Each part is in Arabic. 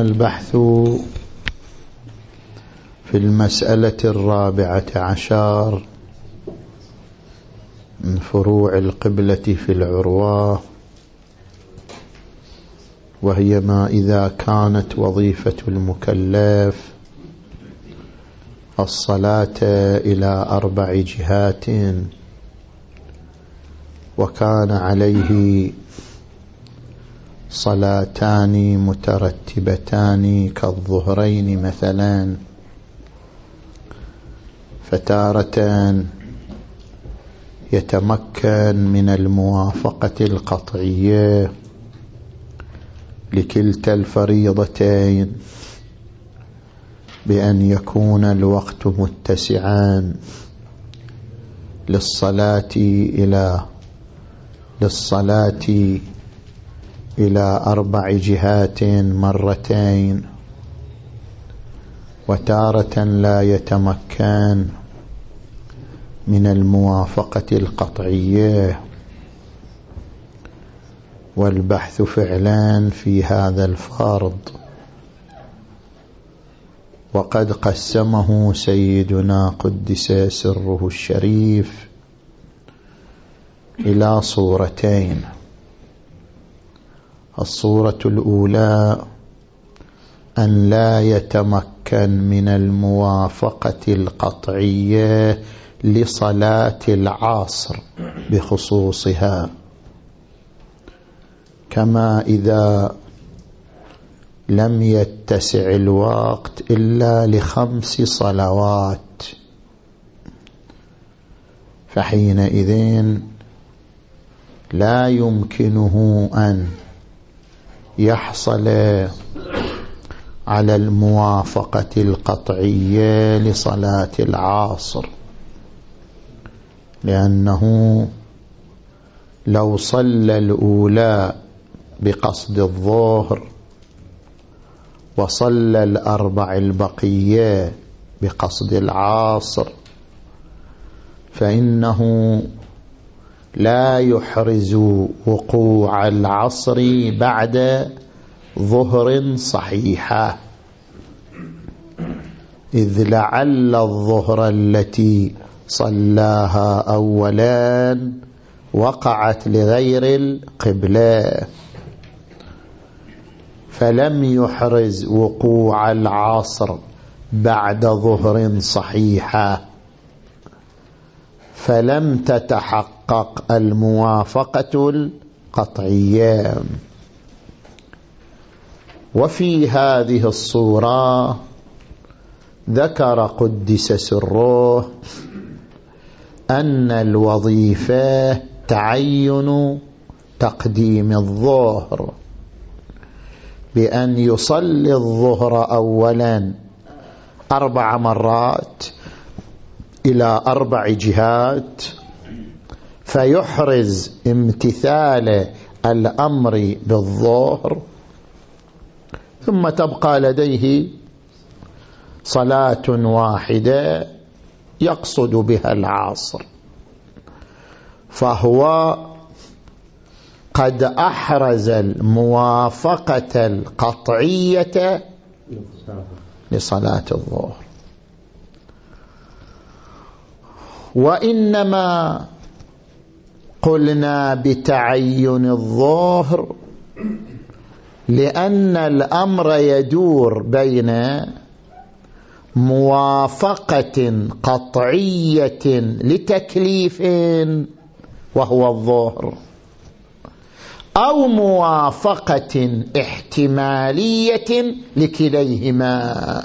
البحث في المسألة الرابعة عشر من فروع القبلة في العروة وهي ما إذا كانت وظيفة المكلف الصلاة إلى أربع جهات وكان عليه صلاتان مترتبتان كالظهرين مثلا. فتارة يتمكن من الموافقة القطعية لكلتا الفريضتين بأن يكون الوقت متسعا للصلاة إلى للصلاة إلى أربع جهات مرتين وتارة لا يتمكن من الموافقة القطعية والبحث فعلا في هذا الفرض. وقد قسمه سيدنا قدس سره الشريف إلى صورتين. الصورة الأولى أن لا يتمكن من الموافقة القطعية لصلاة العصر بخصوصها. كما إذا لم يتسع الوقت إلا لخمس صلوات. فحينئذ لا يمكنه أن يحصل على الموافقة القطعية لصلاة العصر. لأنه لو صلى الأولى بقصد الظهر وصلى الأربع البقية بقصد العصر فإنه لا يحرز وقوع العصر بعد ظهر صحيحة. إذ لعل الظهر التي صلاها أولا وقعت لغير القبلة. فلم يحرز وقوع العصر بعد ظهر صحيحة. فلم تتحقق الموافقة القطعية. وفي هذه الصورة ذكر قدس سره أن الوظيفة تعين تقديم الظهر بأن يصلي الظهر أولا أربع مرات إلى أربع جهات فيحرز امتثال الأمر بالظهر ثم تبقى لديه صلاة واحدة يقصد بها العصر. فهو قد أحرز الموافقة القطعية لصلاة الظهر. وإنما قلنا بتعين الظهر لأن الأمر يدور بين موافقة قطعية لتكليف وهو الظهر أو موافقة احتمالية لكليهما.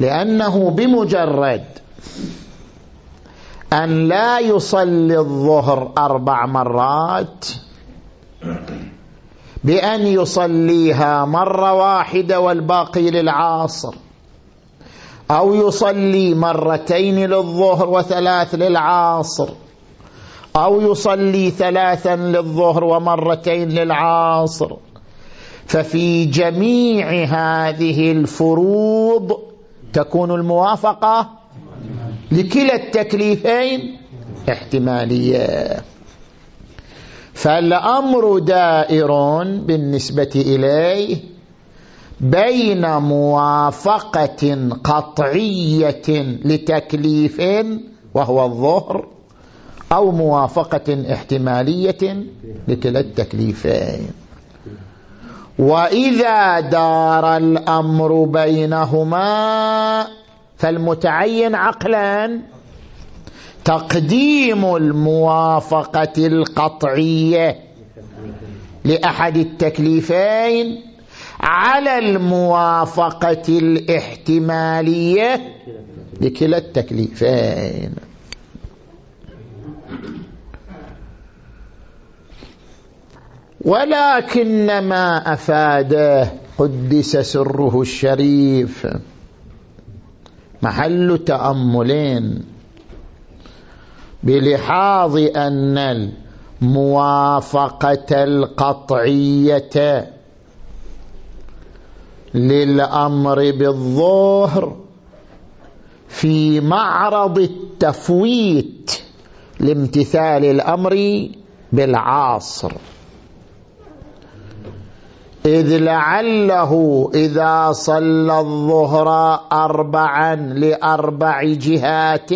لأنه بمجرد أن لا يصلي الظهر أربع مرات. بأن يصليها مرة واحدة والباقي للعاصر. أو يصلي مرتين للظهر وثلاث للعاصر. أو يصلي ثلاثا للظهر ومرتين للعاصر. ففي جميع هذه الفروض تكون الموافقة لكلا التكليفين احتمالية. فالأمر دائر بالنسبة إليه بين موافقة قطعية لتكليف وهو الظهر أو موافقة احتمالية لكلا التكليفين. وإذا دار الأمر بينهما فالمتعين عقلا. تقديم الموافقة القطعية لأحد التكليفين على الموافقة الاحتمالية لكلا التكليفين. ولكن ما أفاده قدس سره الشريف. محل تأملين بلحاظ أن الموافقة القطعية للأمر بالظهر في معرض التفويت لامتثال الأمر بالعاصر إذ لعله إذا صلى الظهر أربعا لأربع جهات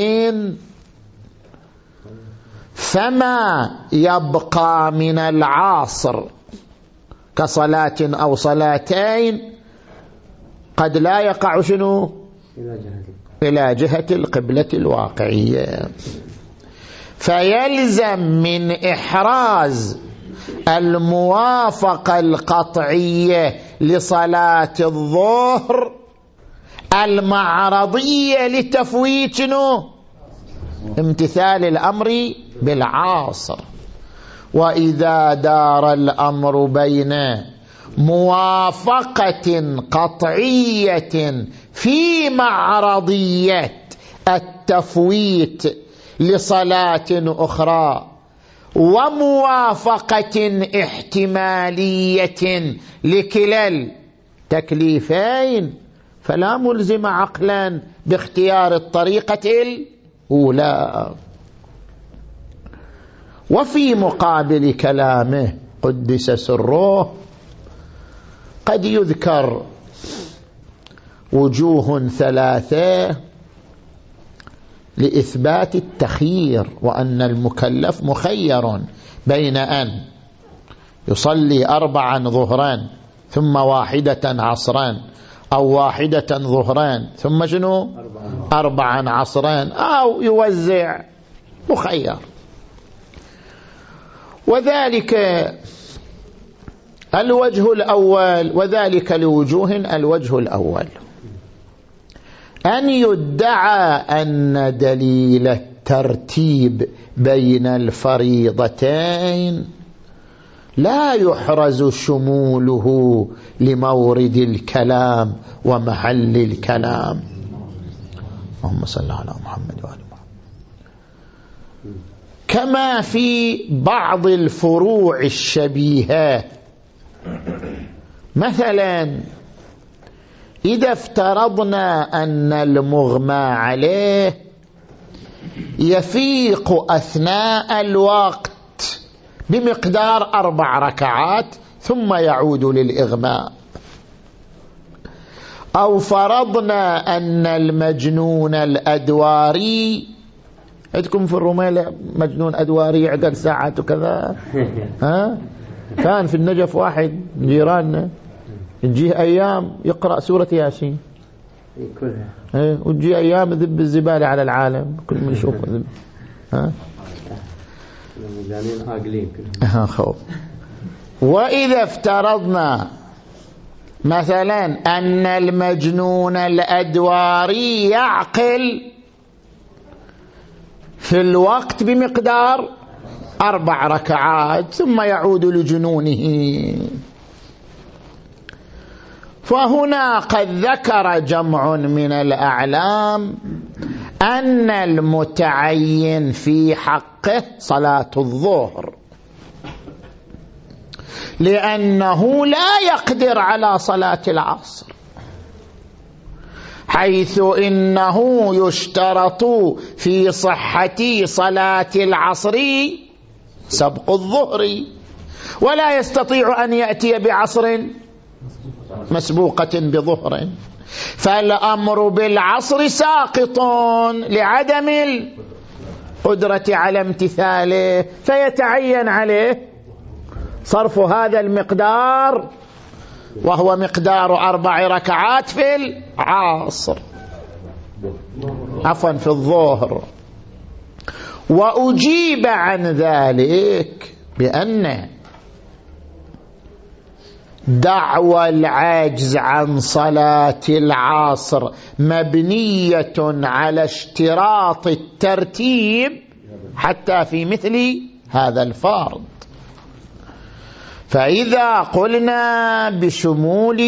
فما يبقى من العاصر كصلاة أو صلاتين قد لا يقع شنو؟ إلى جهة القبلة الواقعية. فيلزم من إحراز الموافقة القطعية لصلاة الظهر المعرضية لتفويت امتثال الأمر بالعاصر. وإذا دار الأمر بين موافقة قطعية في معرضية التفويت لصلاة أخرى وموافقة احتمالية لكلا التكليفين فلا ملزم عقلا باختيار الطريقة الأولى. وفي مقابل كلامه قدس سره قد يذكر وجوه ثلاثة لإثبات التخيير وأن المكلف مخير بين أن يصلي أربعا ظهران ثم واحدة عصران أو واحدة ظهران ثم شنو؟ أربعا عصران أو يوزع مخير. وذلك الوجه الأول وذلك لوجوه الوجه الأول. أن يدعى أن دليل الترتيب بين الفريضتين لا يحرز شموله لمورد الكلام ومحل الكلام. اللهم صل على محمد وآل محمد. كما في بعض الفروع الشبيهة مثلا إذا افترضنا أن المغمى عليه يفيق أثناء الوقت بمقدار أربع ركعات ثم يعود للإغماء. أو فرضنا أن المجنون الأدواري عندكم في الرميلة مجنون أدواري يعقل ساعات وكذا؟ ها؟ كان في النجف واحد جيراننا. تجيه أيام يقرأ سورة ياسين. كلها. إيه وتجي أيام ذب الزبالة على العالم. كل من يشوف ذب ها؟ ها خوف. وإذا افترضنا مثلا أن المجنون الأدواري يعقل في الوقت بمقدار أربع ركعات ثم يعود لجنونه. فهنا قد ذكر جمع من الأعلام أن المتعين في حقه صلاة الظهر. لأنه لا يقدر على صلاة العصر. حيث إنه يشترط في صحة صلاة العصر سبق الظهر. ولا يستطيع أن يأتي بعصر مسبوقة بظهر. فالأمر بالعصر ساقط لعدم القدرة على امتثاله فيتعين عليه صرف هذا المقدار وهو مقدار أربع ركعات في العصر. عفوا في الظهر. وأجيب عن ذلك بأن دعوى العجز عن صلاة العصر مبنية على اشتراط الترتيب حتى في مثل هذا الفرض. فإذا قلنا بشمول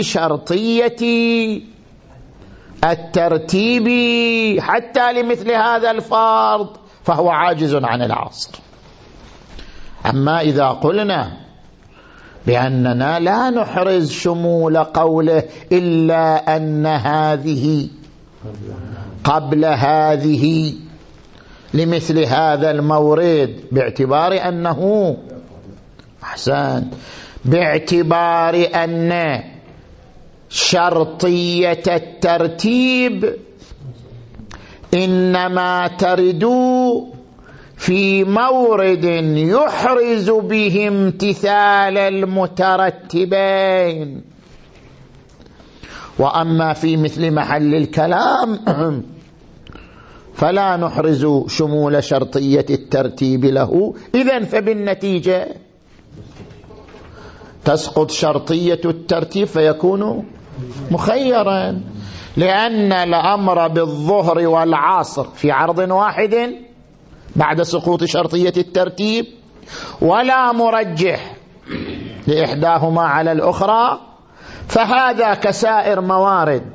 شرطية الترتيب حتى لمثل هذا الفرض فهو عاجز عن العصر. أما إذا قلنا بأننا لا نحرز شمول قوله إلا أن هذه قبل هذه لمثل هذا المورد باعتبار أنه أحسن باعتبار أن شرطية الترتيب إنما ترد في مورد يحرز به امتثال المترتبين. وأما في مثل محل الكلام فلا نحرز شمول شرطية الترتيب له. إذن فبالنتيجة تسقط شرطية الترتيب فيكون مخيرا لأن الأمر بالظهر والعصر في عرض واحد بعد سقوط شرطية الترتيب ولا مرجح لإحداهما على الأخرى فهذا كسائر موارد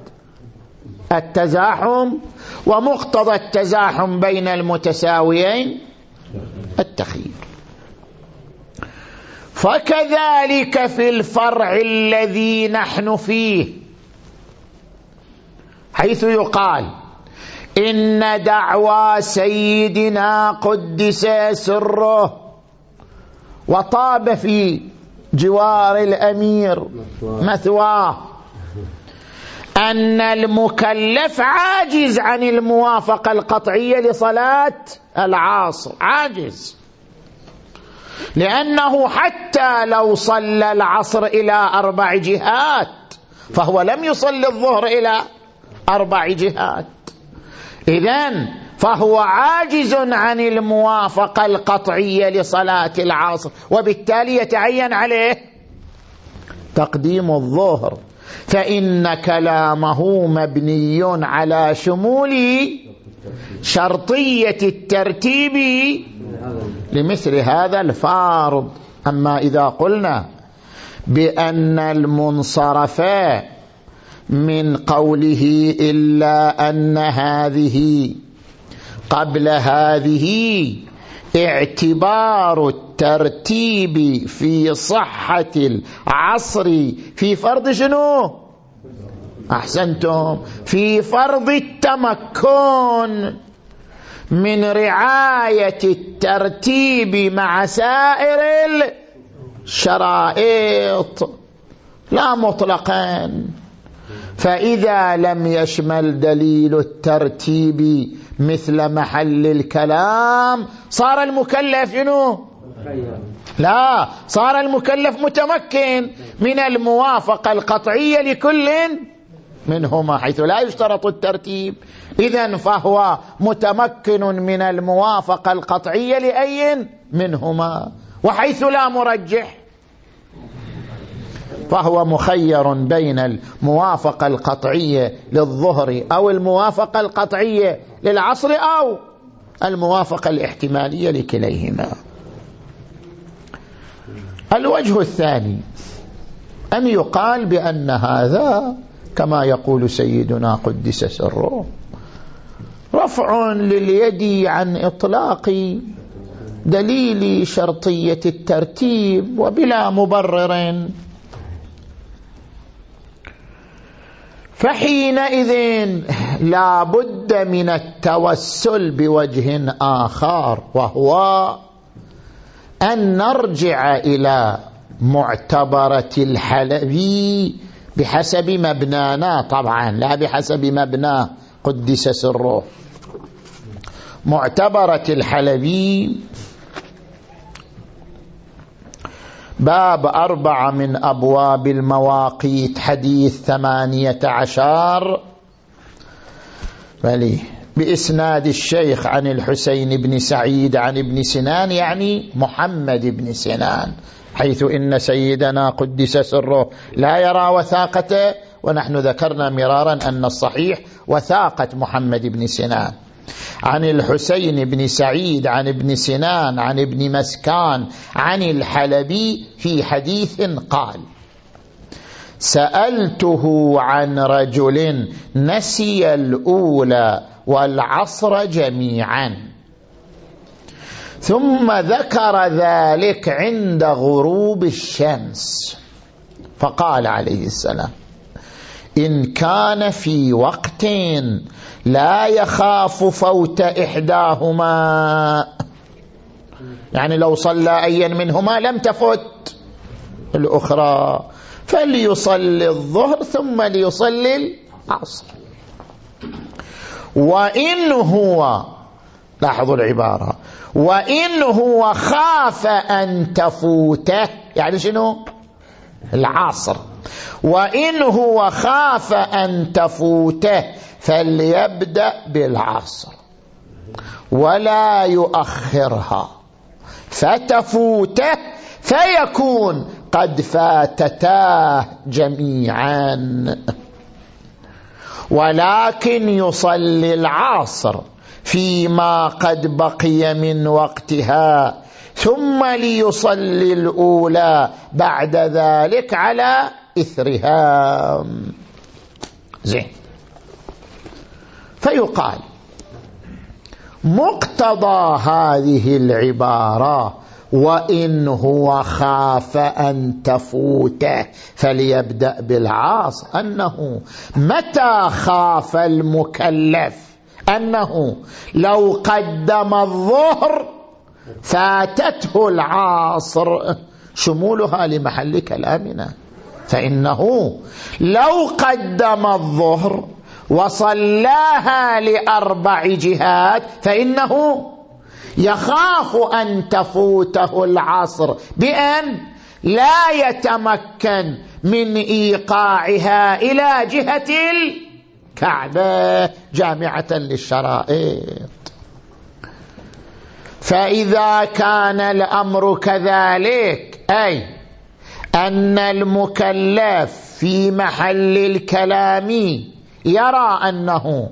التزاحم ومقتضى التزاحم بين المتساويين التخيير. فكذلك في الفرع الذي نحن فيه حيث يقال إن دعوى سيدنا قدس سره وطاب في جوار الأمير مثواه. أن المكلف عاجز عن الموافقة القطعية لصلاة العاصر. عاجز. لأنه حتى لو صلى العصر إلى أربع جهات فهو لم يصلي الظهر إلى أربع جهات. إذن فهو عاجز عن الموافقة القطعية لصلاة العصر وبالتالي يتعين عليه تقديم الظهر. فإن كلامه مبني على شمول شرطية الترتيب لمثل هذا الفارض. أما إذا قلنا بأن المنصرف من قوله إلا أن هذه قبل هذه اعتبار الترتيب في صحة العصر في فرض شنو؟ أحسنتم. في فرض التمكن من رعاية الترتيب مع سائر الشرائط. لا مطلقا. فإذا لم يشمل دليل الترتيب مثل محل الكلام صار المكلف شنو؟ لا صار المكلف متمكن من الموافقة القطعية لكل منهما حيث لا يشترط الترتيب. إذا فهو متمكن من الموافقة القطعية لأي منهما وحيث لا مرجح. فهو مخير بين الموافقة القطعية للظهر أو الموافقة القطعية للعصر أو الموافقة الاحتمالية لكليهما. الوجه الثاني أن يقال بأن هذا كما يقول سيدنا قدس سره رفع لليد عن إطلاق دليل شرطية الترتيب وبلا مبرر فحينئذ لا بد من التوسل بوجه آخر وهو أن نرجع إلى معتبرة الحلبي بحسب مبنانا. طبعا لا بحسب مبناه قدس سره معتبرة الحلبي باب أربعة من أبواب المواقيت حديث ثمانية عشر. بلي بإسناد الشيخ عن الحسين بن سعيد عن ابن سنان يعني محمد بن سنان حيث إن سيدنا قدس سره لا يرى وثاقته ونحن ذكرنا مرارا أن الصحيح وثاقة محمد بن سنان. عن الحسين بن سعيد عن ابن سنان عن ابن مسكان عن الحلبي في حديث قال سألته عن رجل نسي الأولى والعصر جميعا ثم ذكر ذلك عند غروب الشمس فقال عليه السلام إن كان في وقت لا يخاف فوت إحداهما. يعني لو صلى أيا منهما لم تفت. الأخرى فليصلي الظهر ثم ليصلي العصر. وإن هو لاحظوا العبارة وإن هو خاف أن تفوته يعني شنو؟ العصر. وإن هو خاف أن تفوته فليبدأ بالعصر. ولا يؤخرها. فتفوته فيكون قد فاتتاه جميعا. ولكن يصلي العصر فيما قد بقي من وقتها ثم ليصلي الأولى بعد ذلك على إثرها. زين. فيقال مقتضى هذه العبارة وإن هو خاف أن تفوته فليبدأ بالعاص أنه متى خاف المكلف؟ أنه لو قدم الظهر فاتته العاصر شمولها لمحل كلامنا فإنه لو قدم الظهر وصلاها لأربع جهات فإنه يخاف أن تفوته العصر. بأن لا يتمكن من إيقاعها إلى جهة الكعبة جامعة للشرائط. فإذا كان الأمر كذلك أي أن المكلف في محل الكلام يرى أنه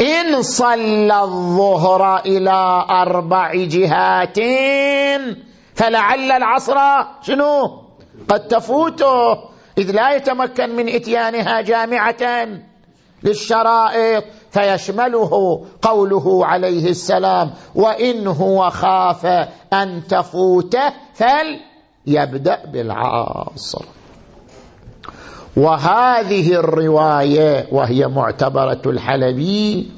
إن صلى الظهر إلى أربع جهات فلعل العصر شنو؟ قد تفوته إذ لا يتمكن من إتيانها جامعة للشرائط. فيشمله قوله عليه السلام وإن هو خاف أن تفوته فليبدأ بالعاصر. وهذه الرواية وهي معتبرة الحلبي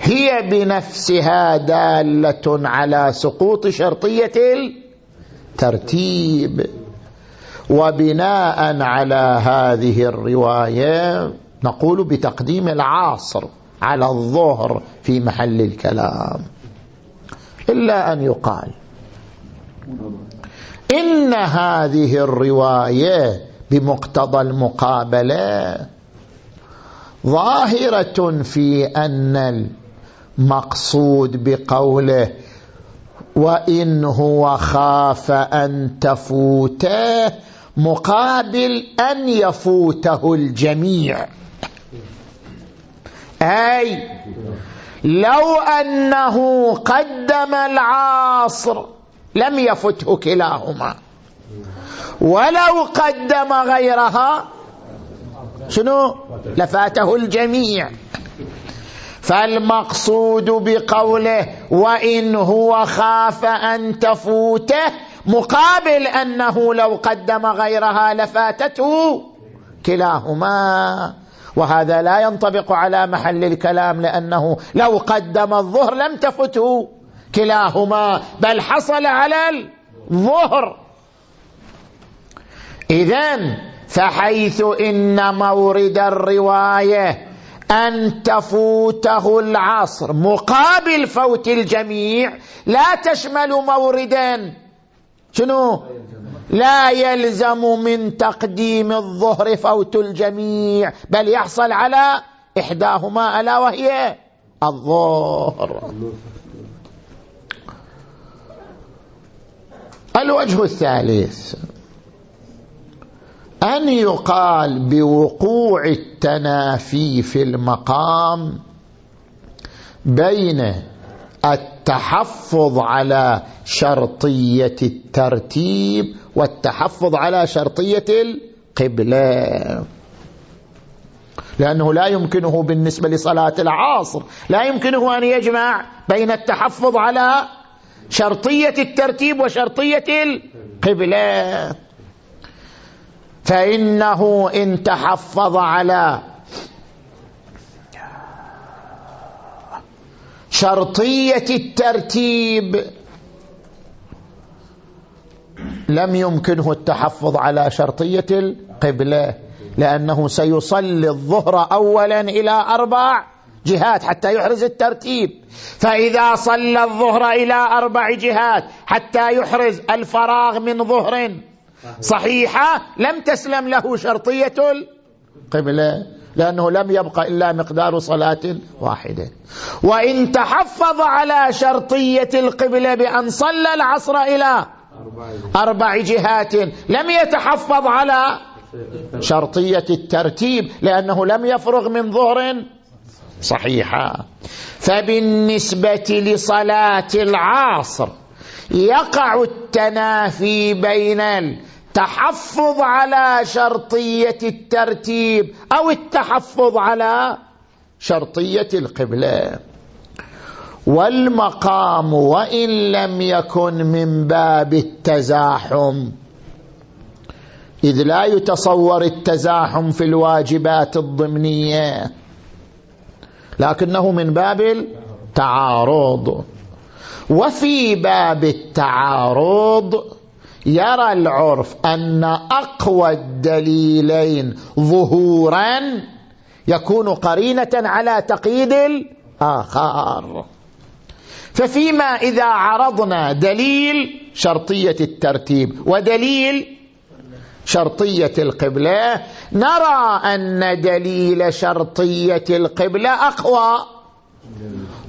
هي بنفسها دالة على سقوط شرطية الترتيب. وبناء على هذه الرواية نقول بتقديم العاصر على الظهر في محل الكلام. إلا أن يقال إن هذه الرواية بمقتضى المقابلة ظاهرة في أن المقصود بقوله وإن هو خاف أن تفوته مقابل أن يفوته الجميع. اي لو أنه قدم العاصر لم يفته كلاهما. ولو قدم غيرها شنو؟ لفاته الجميع. فالمقصود بقوله وإن هو خاف أن تفوته مقابل أنه لو قدم غيرها لفاتته كلاهما. وهذا لا ينطبق على محل الكلام لأنه لو قدم الظهر لم تفته كلاهما بل حصل على الظهر. إذن فحيث إن مورد الرواية أن تفوته العصر مقابل فوت الجميع لا تشمل موردا. شنو؟ لا يلزم من تقديم الظهر فوت الجميع بل يحصل على إحداهما ألا وهي الظهر. الوجه الثالث أن يقال بوقوع التنافي في المقام بين التحفظ على شرطية الترتيب والتحفظ على شرطية القبلة. لأنه لا يمكنه بالنسبة لصلاة العصر لا يمكنه أن يجمع بين التحفظ على شرطية الترتيب وشرطية القبلة. فإنه إن تحفظ على شرطية الترتيب. لم يمكنه التحفظ على شرطية القبلة لأنه سيصلي الظهر أولا إلى أربع جهات حتى يحرز الترتيب. فإذا صلى الظهر إلى أربع جهات حتى يحرز الفراغ من ظهر صحيحة لم تسلم له شرطية القبلة. لأنه لم يبقى إلا مقدار صلاة واحدة. وإن تحفظ على شرطية القبلة بأن صلى العصر إلى أربع جهات لم يتحفظ على شرطية الترتيب لأنه لم يفرغ من ظهر صحيحة. فبالنسبة لصلاة العصر يقع التنافي بين التحفظ على شرطية الترتيب أو التحفظ على شرطية القبلة. والمقام وإن لم يكن من باب التزاحم. إذ لا يتصور التزاحم في الواجبات الضمنية لكنه من باب التعارض. وفي باب التعارض يرى العرف أن أقوى الدليلين ظهورا يكون قرينة على تقييد الآخر. ففيما إذا عرضنا دليل شرطية الترتيب ودليل شرطية القبلة نرى أن دليل شرطية القبلة أقوى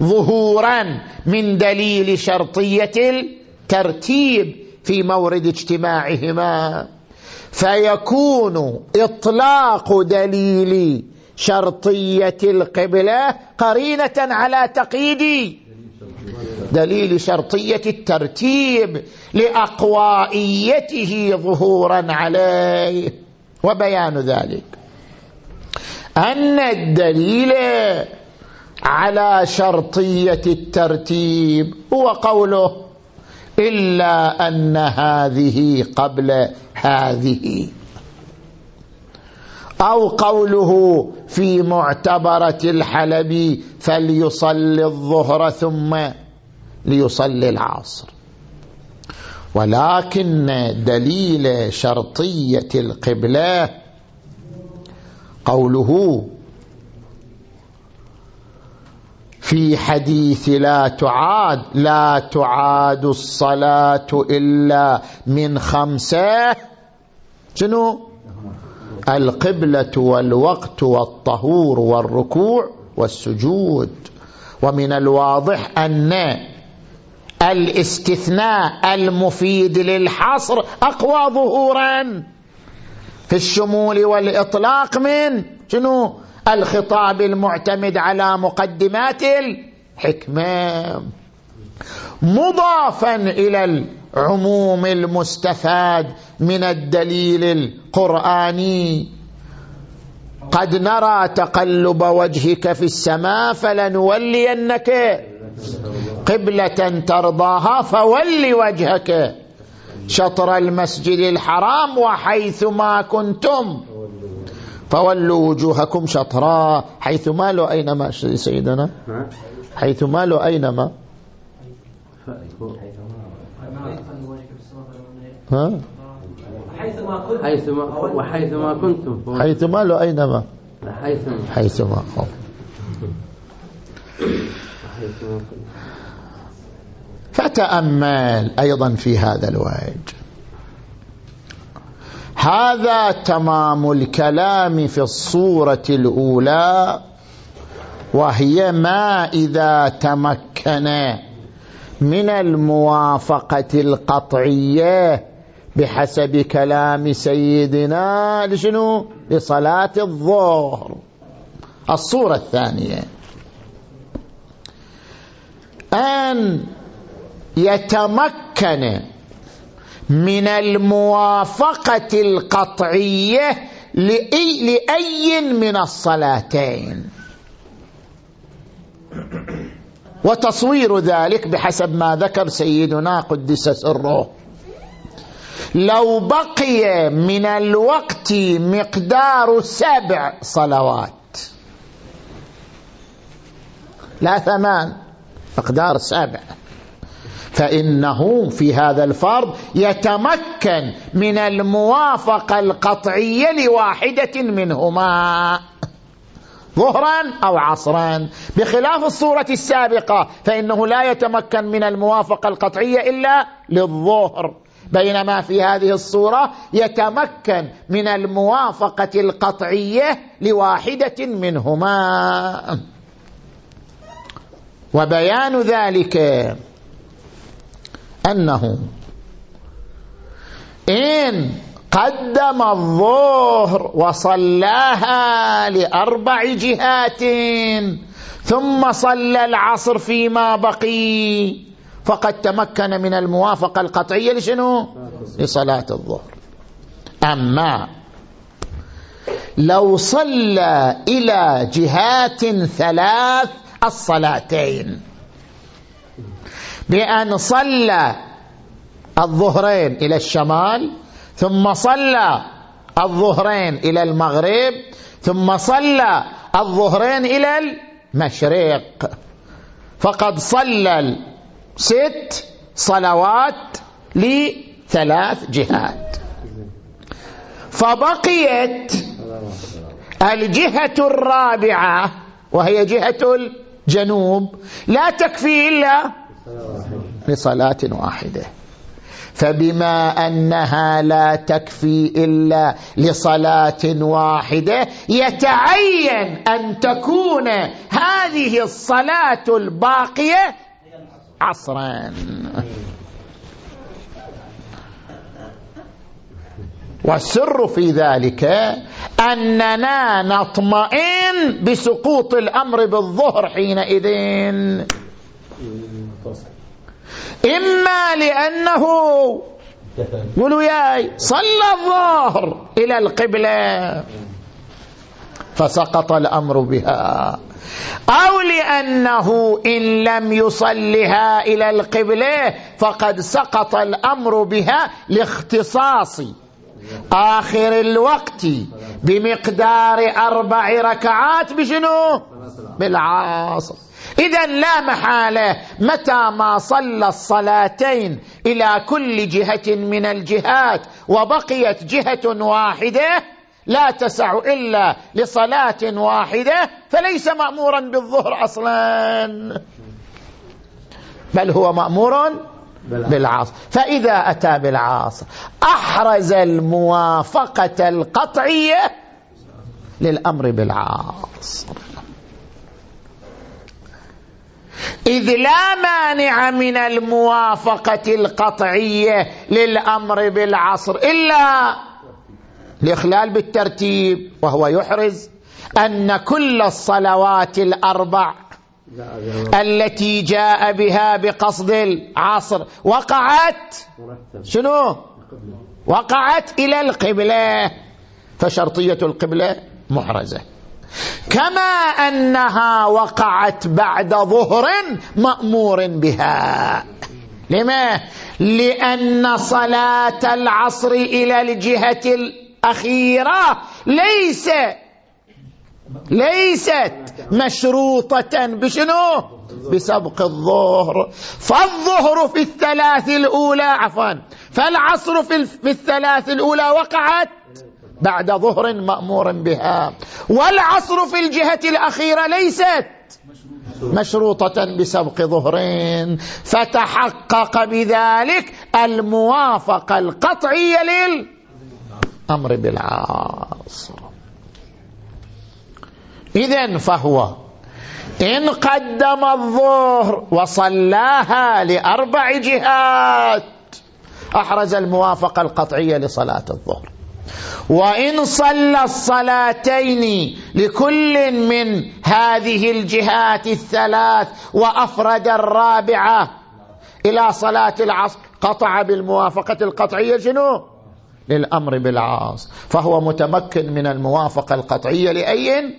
ظهورا من دليل شرطية الترتيب. في مورد اجتماعهما. فيكون إطلاق دليل شرطية القبلة قرينة على تقييد دليل شرطية الترتيب لأقوائيته ظهورا عليه. وبيان ذلك. أن الدليل على شرطية الترتيب هو قوله إلا أن هذه قبل هذه. أو قوله في معتبرة الحلبي فليصلي الظهر ثم ليصلي العصر. ولكن دليل شرطية القبلة قوله في حديث لا تعاد لا تعاد الصلاة إلا من خمسة شنو؟ القبلة والوقت والطهور والركوع والسجود. ومن الواضح أن الاستثناء المفيد للحصر أقوى ظهورا في الشمول والإطلاق من شنو؟ الخطاب المعتمد على مقدمات حكمة مضافا إلى العموم المستفاد من الدليل القرآني قد نرى تقلب وجهك في السماء فلنولينك قبلة ترضاها فول وجهك شطر المسجد الحرام وحيث ما كنتم. فولوا وجوهكم شطرا. حيث ما لو أينما سيدنا. حيث ما لو أينما. ها؟ حيثما كنتم حيثما وحيثما كنتم. حيثما لو أينما. حيثما حيثما فتأمل أيضا في هذا الوجه. هذا تمام الكلام في الصورة الأولى وهي ما إذا تمكن من الموافقة القطعية بحسب كلام سيدنا لشنو؟ لصلاة الظهر. الصورة الثانية. أن يتمكن من الموافقة القطعية لأي, لأي من الصلاتين. وتصوير ذلك بحسب ما ذكر سيدنا قدس سره. لو بقي من الوقت مقدار سبع صلوات. لا ثمان مقدار سبع. فإنه في هذا الفرض يتمكن من الموافقة القطعية لواحدة منهما. ظهرا أو عصرا. بخلاف الصورة السابقة فإنه لا يتمكن من الموافقة القطعية إلا للظهر. بينما في هذه الصورة يتمكن من الموافقة القطعية لواحدة منهما. وبيان ذلك أنه إن قدم الظهر وصلاها لأربع جهات ثم صلى العصر فيما بقي فقد تمكن من الموافقة القطعية لشنو؟ لصلاة الظهر. أما لو صلى إلى جهات ثلاث الصلاتين بأن صلى الظهرين إلى الشمال ثم صلى الظهرين إلى المغرب ثم صلى الظهرين إلى المشرق. فقد صلى ست صلوات لثلاث جهات. فبقيت الجهة الرابعة وهي جهة الجنوب لا تكفي إلا لصلاة واحدة. فبما أنها لا تكفي إلا لصلاة واحدة يتعين أن تكون هذه الصلاة الباقية عصرا. والسر في ذلك أننا نطمئن بسقوط الأمر بالظهر حينئذ. إما لأنه قولوا ياي صلى الظهر إلى القبلة. فسقط الأمر بها. أو لأنه إن لم يصلها إلى القبلة فقد سقط الأمر بها لاختصاص آخر الوقت بمقدار أربع ركعات بشنو؟ بالعاصر. إذا لا محالة متى ما صلى الصلاتين إلى كل جهة من الجهات وبقيت جهة واحدة لا تسع إلا لصلاة واحدة فليس مأمورا بالظهر أصلا. بل هو مأمور بالعاصر فإذا أتى بالعاصر أحرز الموافقة القطعية للأمر بالعاصر إذ لا مانع من الموافقة القطعية للأمر بالعصر إلا الإخلال بالترتيب وهو يحرز أن كل الصلوات الأربع التي جاء بها بقصد العصر وقعت شنو؟ وقعت إلى القبلة فشرطية القبلة محرزة. كما أنها وقعت بعد ظهر مأمور بها. لما؟ لأن صلاة العصر إلى الجهة الأخيرة ليس ليست مشروطة بشنو؟ بسبق الظهر. فالظهر في الثلاث الأولى عفوا فالعصر في الثلاث الأولى وقعت بعد ظهر مأمور بها. والعصر في الجهة الأخيرة ليست مشروطة بسبق ظهرين. فتحقق بذلك الموافقة القطعية للأمر بالعصر. إذا فهو إن قدم الظهر وصلاها لأربع جهات أحرز الموافقة القطعية لصلاة الظهر. وإن صلى الصلاتين لكل من هذه الجهات الثلاث وأفرد الرابعة إلى صلاة العصر قطع بالموافقة القطعية شنو؟ للأمر بالعاص فهو متمكن من الموافقة القطعية لأي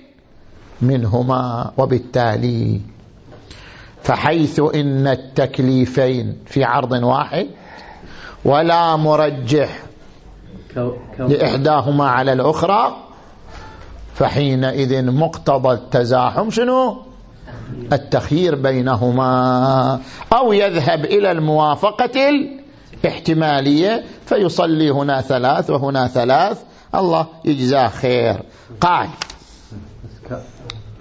منهما وبالتالي فحيث إن التكليفين في عرض واحد ولا مرجح لإحداهما على الأخرى فحينئذ مقتضى التزاحم شنو؟ التخيير بينهما أو يذهب إلى الموافقة الاحتمالية فيصلي هنا ثلاث وهنا ثلاث الله يجزاه خير. قال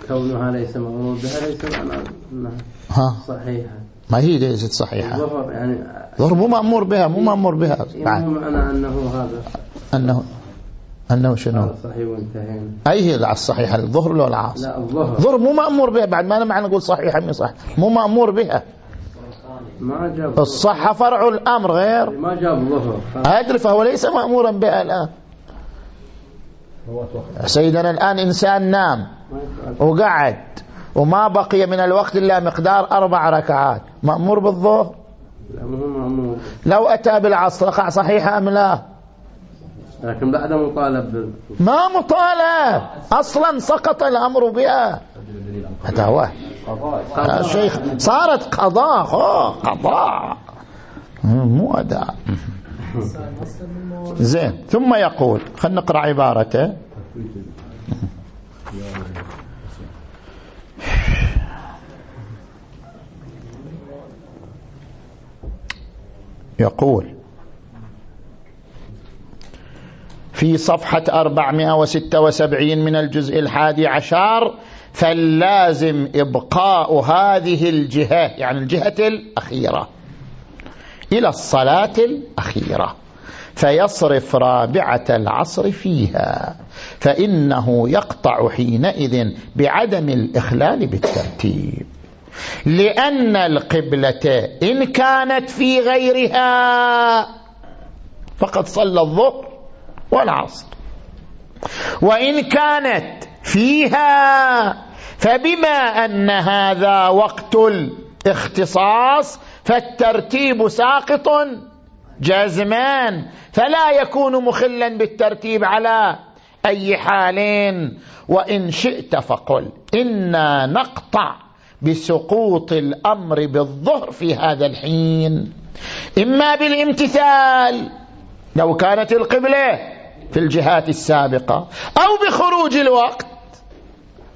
كونها ليس مأمور بها ليس معنى صحيحة. ما هي ليست صحيحة. ظهر يعني ظهر مو مأمور بها مو مأمور بها. بعد. معنى أنه هذا. أنه أنه شنو؟ صحيح وانتهينا. أي هي الصحيحة الظهر ولا العصر؟ لا الظهر. ظهر مو مأمور بها. بعد ما أنا معنى نقول صحيحة مي صح مو مأمور بها. ما جاب الصحة فرع الأمر غير. ما جاب ظهر أدري فهو ليس مأمورا بها الآن. سيدنا الآن إنسان نام وقعد. وما بقي من الوقت إلا مقدار أربع ركعات. مأمور بالظهر؟ لو أتى بالعصر ركع صحيحة أم لا؟ لكن بعد مطالب. ما مطالب. أصلا سقط الأمر بها. هذا هو. الشيخ صارت قضاء. قضاء. مو أداء. زين ثم يقول خلينا نقرأ عبارته. يقول في صفحة 476 من الجزء الحادي عشر فاللازم إبقاء هذه الجهة يعني الجهة الأخيرة إلى الصلاة الأخيرة فيصرف رابعة العصر فيها فإنه يقطع حينئذ بعدم الإخلال بالترتيب. لأن القبلة إن كانت في غيرها فقد صلى الظهر والعصر. وإن كانت فيها فبما أن هذا وقت الاختصاص فالترتيب ساقط جازمان فلا يكون مخلا بالترتيب على أي حال وإن شئت فقل إنا نقطع. بسقوط الأمر بالظهر في هذا الحين. إما بالامتثال لو كانت القبلة في الجهات السابقة أو بخروج الوقت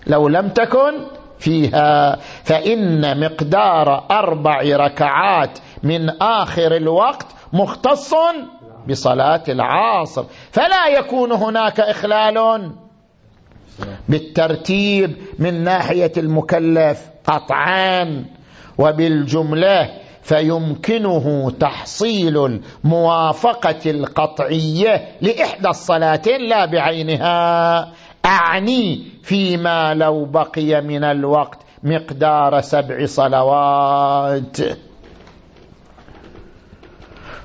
لو لم تكن فيها فإن مقدار أربع ركعات من آخر الوقت مختص بصلاة العصر. فلا يكون هناك إخلال بالترتيب من ناحية المكلف. قطعا وبالجملة فيمكنه تحصيل الموافقة القطعية لإحدى الصلاتين لا بعينها. أعني فيما لو بقي من الوقت مقدار سبع صلوات.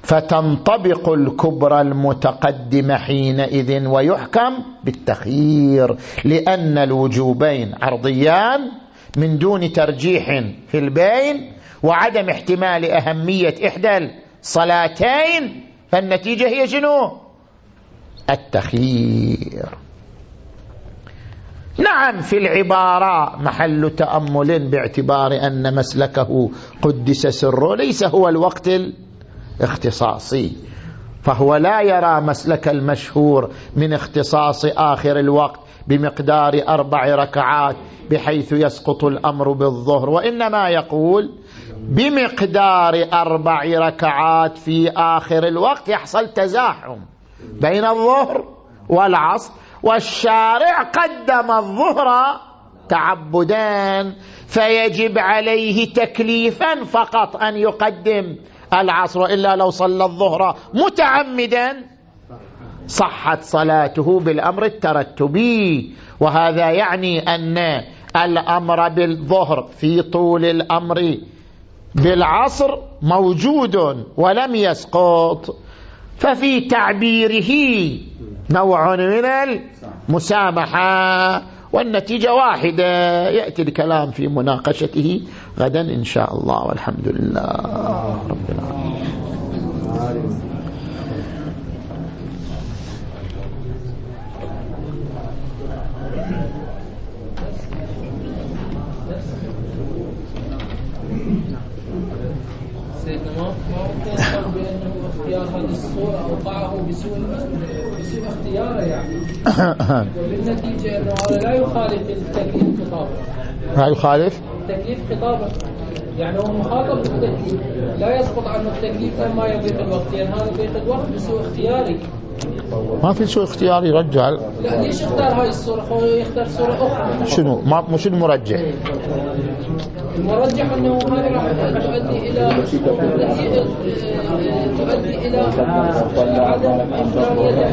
فتنطبق الكبرى المتقدمة حينئذ ويحكم بالتخيير لأن الوجوبين عرضيان من دون ترجيح في البين وعدم احتمال أهمية إحدى الصلاتين فالنتيجة هي شنو؟ التخيير. نعم في العبارة محل تأمل باعتبار أن مسلكه قدس سره ليس هو الوقت الاختصاصي فهو لا يرى مسلك المشهور من اختصاص آخر الوقت بمقدار أربع ركعات بحيث يسقط الأمر بالظهر. وإنما يقول بمقدار أربع ركعات في آخر الوقت يحصل تزاحم بين الظهر والعصر والشارع قدم الظهر تعبدان فيجب عليه تكليفا فقط أن يقدم العصر إلا لو صلى الظهر متعمدا صحت صلاته بالأمر الترتبي. وهذا يعني أن الأمر بالظهر في طول الأمر بالعصر موجود ولم يسقط. ففي تعبيره نوع من المسامحة والنتيجة واحدة. يأتي الكلام في مناقشته غدا إن شاء الله. والحمد لله رب العالمين. اختيار هذه الصورة أوقعه بسوء بسوء اختياره يعني. هذا لا يخالف التكليف خطابا ما يخالف؟ التكليف خطابا يعني هو مخاطب بالتكليف. لا يسقط عنه التكليف لما يضيق الوقت. لأن يعني هذا ضيق الوقت بسوء اختياري ما في سوء اختياري رجع لا ليش اختار هاي الصورة؟ هو يختار صورة أخرى. شنو؟ ما مش المرجح المرجح أنه هذا راح تؤدي إلى تؤدي إلى عدم إمكانية